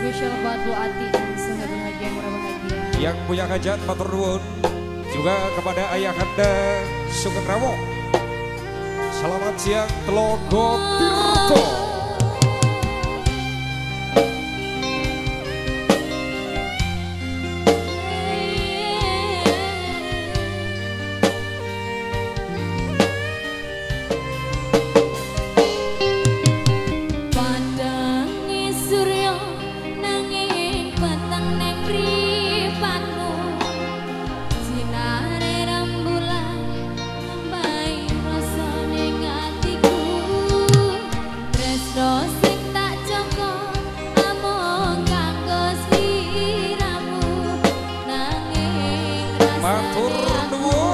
spesial buat Bu Ati Semoga Yang punya hajat matur juga kepada ayah anda Sugeng Rawo. Selamat siang Telogo Tirto. Matur nuwun.